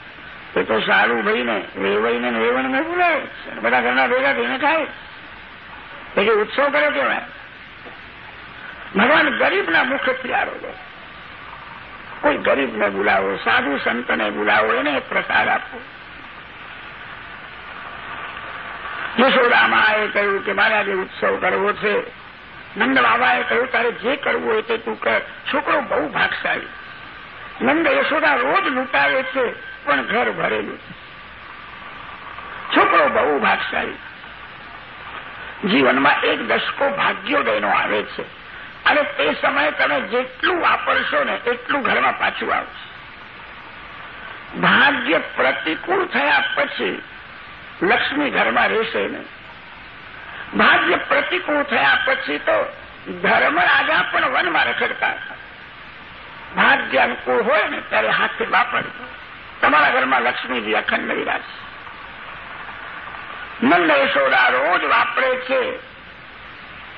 એ તો સારું ભાઈને, વેવાઈને વેવણને બોલાવે બધા ઘરના ભેગા થઈને ખાય. એટલે ઉત્સવ કર્યો કેવાય ભગવાન ગરીબના મુખથી આરોગ્ય કોઈ ગરીબને બોલાવો, સાધુ સંતને બોલાવો, એને પ્રસાદ આપો. યશોદામાએ કહ્યું કે મારે આજે ઉત્સવ કરવો છે નંદ બાબાએ કહ્યું, તારે જે કરવું હોય તે તું કર. છોકરો બહુ ભાગશાળી. નંદ યશોદા રોજ લૂંટાવે છે, પણ ઘર ભરેલું છોકરો બહુ ભાગશાળી. જીવનમાં એક દશકો ભાગ્યોદયનો આવે છે. અને તે સમયે તમે જેટલું વાપરશો ને એટલું ઘરમાં પાછું આવશે. ભાગ્ય પ્રતિકૂળ થયા પછી લક્ષ્મી ઘરમાં રહેશે નહીં ભાગ્ય પ્રતિકૂળ થયા પછી તો ધર્મ રાજા પણ વનમાં રખડતા હતા. ભાગ્ય અનુકૂળ હોય ને ત્યારે હાથે વાપરજો. તમારા ઘરમાં લક્ષ્મીજી અખંડ વિરાજ નંદ યશોદા રોજ વાપરે છે.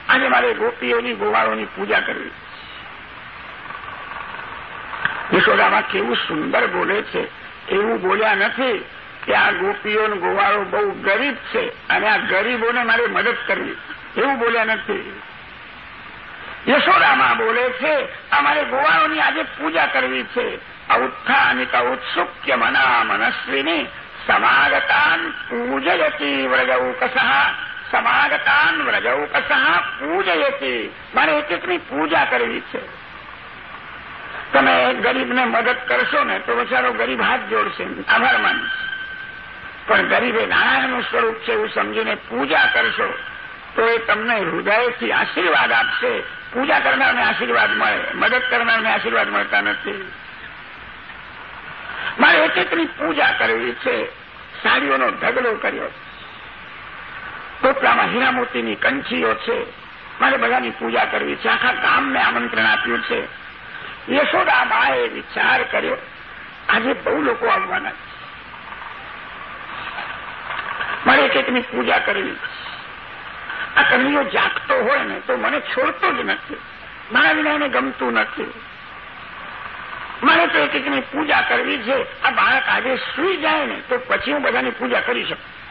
આજે મારે ગોપીઓની, ગોવાળોની પૂજા કરવી. યશોદામાં કેવું સુંદર બોલે છે. એવું બોલ્યા નથી કે આ ગોપીઓનો ગોવાળો બહુ ગરીબ છે અને આ ગરીબોને મારે મદદ કરવી. એવું બોલ્યા નથી. યશોદામાં બોલે છે અમારે ગોવાળોની આજે પૂજા કરવી છે. ઔત્થાનિકા ઉત્સુક્ય મના મનસ્વીની સમાગતાન પૂજયતી વ્રજૌકસઃ સમાગતાન વ્રજૌકસઃ પૂજયતી મારે એક એકની પૂજા કરવી છે તમે ગરીબને મદદ કરશો ને તો બચારો ગરીબ હાથ જોડશે આભાર માનશે પણ ગરીબે નારાયણનું સ્વરૂપ છે એવું સમજીને પૂજા કરશો તો એ તમને હૃદયથી આશીર્વાદ આપશે પૂજા કરનારને આશીર્વાદ મળે મદદ કરનારને આશીર્વાદ મળતા નથી મારે એક એકની પૂજા કરવી છે સાડીઓનો ઢગલો કર્યો ટોપલામાં હીરામોતીની કંચીઓ છે. મારે બધાની પૂજા કરવી છે. આખા ગામને આમંત્રણ આપ્યું છે. યશોદા માએ વિચાર કર્યો, આજે બહુ લોકો આવવાના છે. મારે એક એકની પૂજા કરવી આ કનૈયો જાગતો હોય ને તો મને છોડતો જ નથી. મારા વિના એને ગમતું નથી. મારે તો એક એકની પૂજા કરવી છે. આ બાળક આજે સુઈ જાય ને તો પછી હું બધાની પૂજા કરી શકું.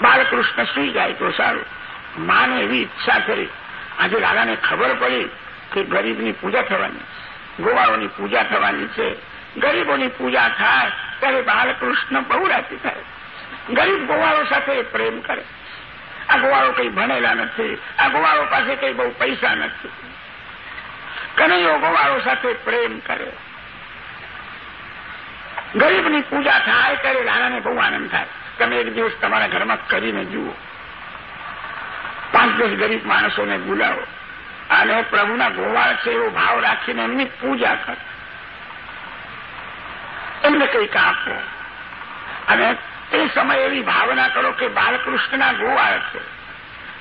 બાળકૃષ્ણ સુઈ જાય તો સારું. માને એવી ઈચ્છા કરી. આજે લાલાને ખબર પડી કે ગરીબની પૂજા થવાની ગોવાળોની પૂજા થવાની છે. ગરીબોની પૂજા થાય ત્યારે બાળકૃષ્ણ બહુ રાજી થાય. ગરીબ ગોવાળો સાથે પ્રેમ કરે. આ ગોવાળો કઈ ભણેલા નથી. આ ગોવાળો પાસે કઈ બહુ પૈસા નથી. કનૈયો ગોવાળો સાથે પ્રેમ કરે. ગરીબની પૂજા થાય ત્યારે રાણાને બહુ આનંદ થાય. તમે એક દિવસ તમારા ઘરમાં કરીને જુઓ. પાંચ દસ ગરીબ માણસોને બોલાવો. અને પ્રભુના ગોવાળ છે એવો ભાવ રાખીને એમની પૂજા કરો. એમને કંઈક આપો. અને તે સમયે એવી ભાવના કરો કે બાલકૃષ્ણના ગોવાળ છે.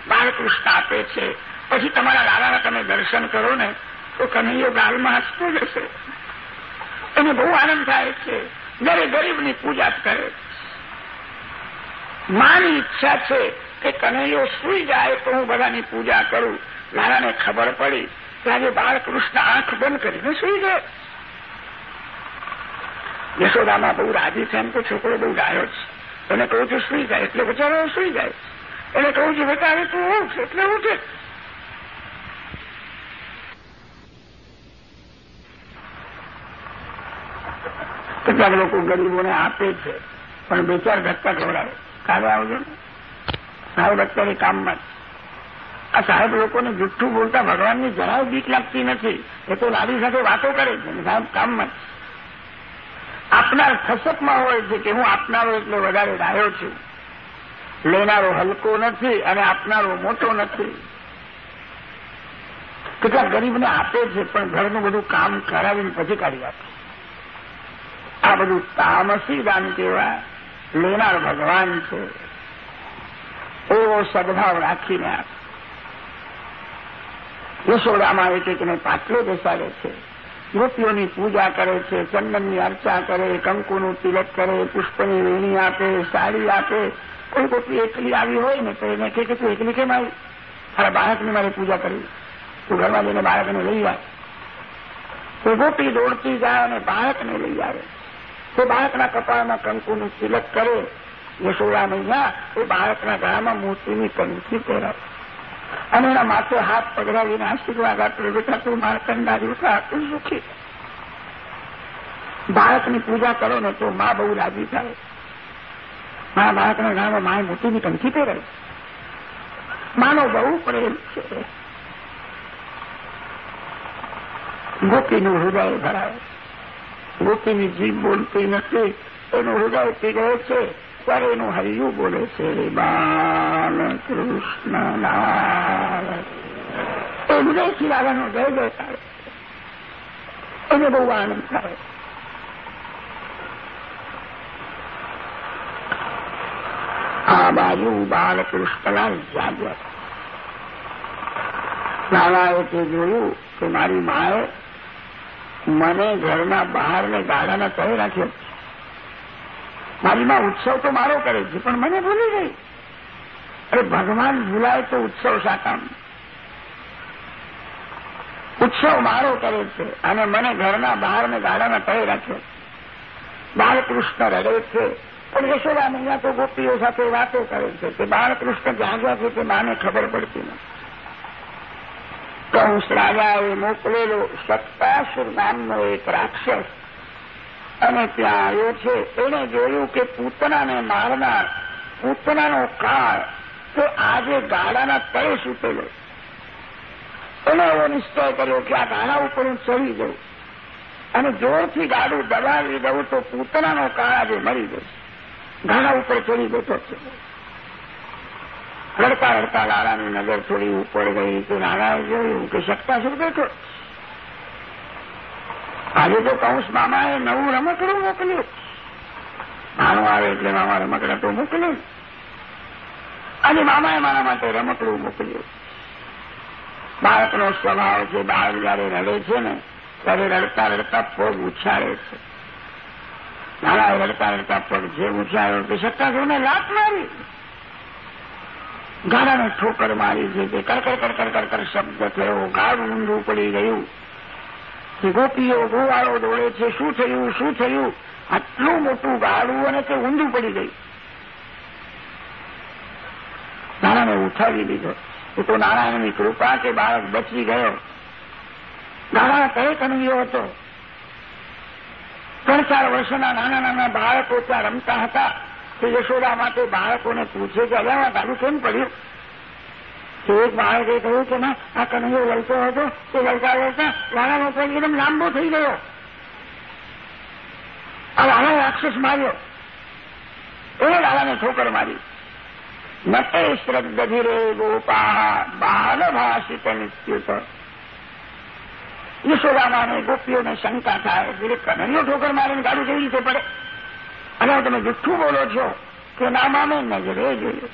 બાલકૃષ્ણ આપે છે. પછી તમારા દાદાના તમે દર્શન કરો ને, તો કનૈયો ગાલમાં હસતો જશે. એને બહુ આનંદ થાય છે. દરેક ગરીબની પૂજા કરે. માની ઈચ્છા છે કે કનૈયો સુઈ જાય તો હું બધાની પૂજા કરું. લાલાને ખબર પડી ત્યારે બાળકૃષ્ણ આંખ બંધ કરીને સુઈ ગયો. યશોદામાં બહુ રાજી છે એમ તો છોકરો બહુ ડાયો છે. એને કહું છું સુઈ જાય એટલે બચારો સુઈ જાય. એને કહું છું બેટા હવે તું ઉઠ એટલે ઉઠે. કેટલાક લોકો ગરીબોને આપે છે, પણ બે ચાર ધક્કા ખવડાવે. કાલે આવજો ને સાહેબ અત્યારે કામમાં. આ સાહેબ લોકોને જુઠ્ઠું બોલતા ભગવાનની જરાય બીક લાગતી નથી. એ તો લાડી સાથે વાતો કરે છે સાહેબ કામમાં. આપનાર ખસકમાં હોય છે કે હું આપનારો એટલે વધારે ડાયો છું. લેનારો હલકો નથી અને આપનારો મોટો નથી. કેટલા ગરીબને આપે છે, પણ ઘરનું બધું કામ કરાવીને પછી કાઢી આપે. આ બધું તામસી દાન કહેવાય. લેનાર ભગવાન છે એવો સદભાવ રાખીને આપ એક એકને પાટલો બેસાડે છે ગોપીઓની પૂજા કરે છે ચંદનની અર્ચા કરે કંકુનું તિલક કરે પુષ્પની વેણી આપે સાડી આપે કોઈ ગોપી એકલી આવી હોય ને તો એને કહે કે તું એકલી કેમ આવી મારા બાળકની મારે પૂજા કરવી તું ઘરમાં જઈને બાળકને લઈ આવે તો ગોપી દોડતી જાય અને બાળકને લઈ આવે તો બાળકના કપાળમાં કંકુનું તિલક કરે યશોદા મૈયા એ બાળકના ગળામાં મોતીની કંઠી પહેરાવે. અને એના માથે હાથ પગડાવીને આશીર્વાદ આપે બેટા, તું મારકંડા રૂખા તું સુખી. બાળકની પૂજા કરો ને તો મા બહુ રાજી થાય. મારા બાળકના ગળામાં માએ મોતીની કંઠી પહેરાવી. માનો બહુ પ્રેમ છે. ગોપીનું હૃદય ભરાય. ગોપીની જીભ બોલતી નથી એનું હૃદય પીગળે છે, ત્યારે એનું હૈયું બોલે છે, બાલકૃષ્ણ એ હૃદયથી લાલાનો જય જયકાર એને બહુ આનંદ થાય. આ બાજુ બાલકૃષ્ણલાલ જાગ્યા નાના એ જોયું કે મારી માએ મને ઘરના બહાર ને ગાડાના તળે રાખ્યો. મારી માં ઉત્સવ તો મારો કરે છે, પણ મને ભૂલી ગઈ. અરે ભગવાન ભૂલાય તો ઉત્સવ સાકામ ઉત્સવ મારો કરે છે, અને મને ઘરના બહાર ને ગાડાના તળે રાખ્યો. બાળકૃષ્ણ રડે છે, પણ યશોદા મૈયા તો ગોપીઓ સાથે વાતો કરે છે, કે બાળકૃષ્ણ જાગ્યા છે તે માને ખબર પડતી નથી. કંસ રાજાએ મોકલેલો સત્તાસુર નામનો એક રાક્ષસ. અને ત્યાં આવ્યો છે. એણે જોયું કે પૂતનાને મારનાર પૂતનાનો કાળ તો આજે ગાડાના તળે સૂતેલો. એને એવો નિશ્ચય કર્યો કે આ ગાડા ઉપર હું ચડી જઉં. અને જોરથી ગાડું દબાવી દઉં તો પૂતનાનો કાળ આજે મરી જશે. ગાડા ઉપર ચડી જતો છે. રડતા રડતા લાલાની નજર થોડી ઉપર ગઈ તો લાલાએ જોયું કે સત્તાસુર બેઠો આજે તો કૌશ મામાએ નવું રમકડું મોકલ્યું. નાનું આવે એટલે મામા રમકડા તો મોકલ્યું. અને મામાએ મારા માટે રમકડું મોકલ્યું. બાળકનો સ્વભાવ છે બાળક જયારે રડે છે ને, ત્યારે રડતા રડતા પગ ઉછાળે છે. નાનાએ રડતા રડતા પગ જે ઉછાળ્યો તે સત્તાસુરને લાત મારી. ગાડાને ઠોકર મારી છે કરકર કરકર કરકર શબ્દ થયો. ગાડું ઊંધું પડી ગયું. કે ગોપીઓ ગોવાળો દોડે છે. શું થયું? શું થયું? આટલું મોટું ગાડું અને તે ઊંધું પડી ગયું. નાણાને ઉઠાવી દીધો એ તો નારાયણની કૃપા કે બાળક બચી ગયો. ગાડા કઈ કનવીઓ હતો? ત્રણ ચાર વર્ષના નાના નાના બાળકો ત્યાં રમતા હતા. તે યશોદા માટે બાળકોને પૂછે કે અલ્યા ગાડું કેમ પડ્યું? તો એક બાળકે કહ્યું કે, ના, આ કનૈયો લડતો હતો, તે લડતા લડતા લાલાનો પગ એકદમ લાંબો થઈ ગયો. આ લાલા રાક્ષસ માર્યો. એને લાલાને ઠોકર મારી. નટે શ્રદ્ધીરે ગોપા બાલભાષિત નિત્યુત યશોદામાને ગોપીઓને શંકા થાય, એટલે કનૈયો ઠોકર મારીને ગાડું કેવી રીતે પડે? અને તમે જુઠ્ઠું બોલો છો કે નામાને નજરે જોઈએ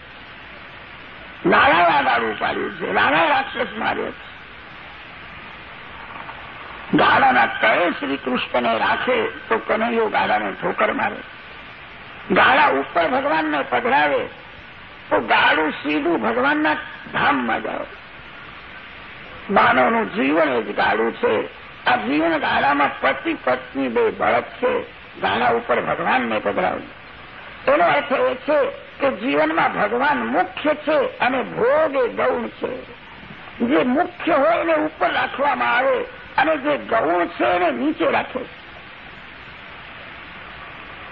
લાલાએ દારૂ પાડ્યું છે લાલાએ રાક્ષસ માર્યો છે. ગાળાના તળે શ્રી કૃષ્ણને રાખે તો કનૈયો ગાળાને ઠોકર મારે. ગાળા ઉપર ભગવાનને પધરાવે તો ગાળું સીધું ભગવાનના ધામમાં જાઓ માનવનું જીવન એ જ ગાળું છે. આ જીવન ગાળામાં પતિ પત્ની બે બળદ છે. ગાળા ઉપર ભગવાનને પધરાવવું એનો અર્થ એ છે કે જીવનમાં ભગવાન મુખ્ય છે અને ભોગ એ ગૌણ છે. જે મુખ્ય હોય એને ઉપર રાખવામાં આવે અને જે ગૌણ છે એને નીચે રાખે.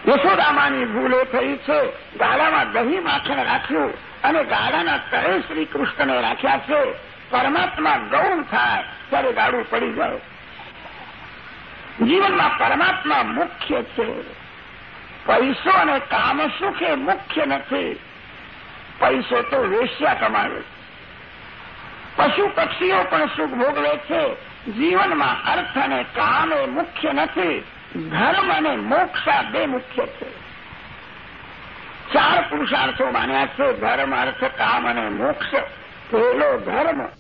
યશોદામાની ભૂલે થઈ છે, ગાળામાં દહીં માખણ રાખ્યું અને ગાળાના તળે શ્રી કૃષ્ણને રાખ્યા છે, પરમાત્મા ગૌણ થાય, ત્યારે ગાડું પડી જાય. જીવનમાં પરમાત્મા મુખ્ય છે. પૈસો અને કામ સુખ એ મુખ્ય નથી. પૈસો તો વેશ્યા કમાવે પશુ પક્ષીઓ પણ સુખ ભોગવે છે. જીવનમાં અર્થ અને કામ એ મુખ્ય નથી. ધર્મ અને મોક્ષ આ બે મુખ્ય છે. ચાર પુરુષાર્થો માન્યા છે. ધર્મ અર્થ કામ અને મોક્ષ. પહેલો ધર્મ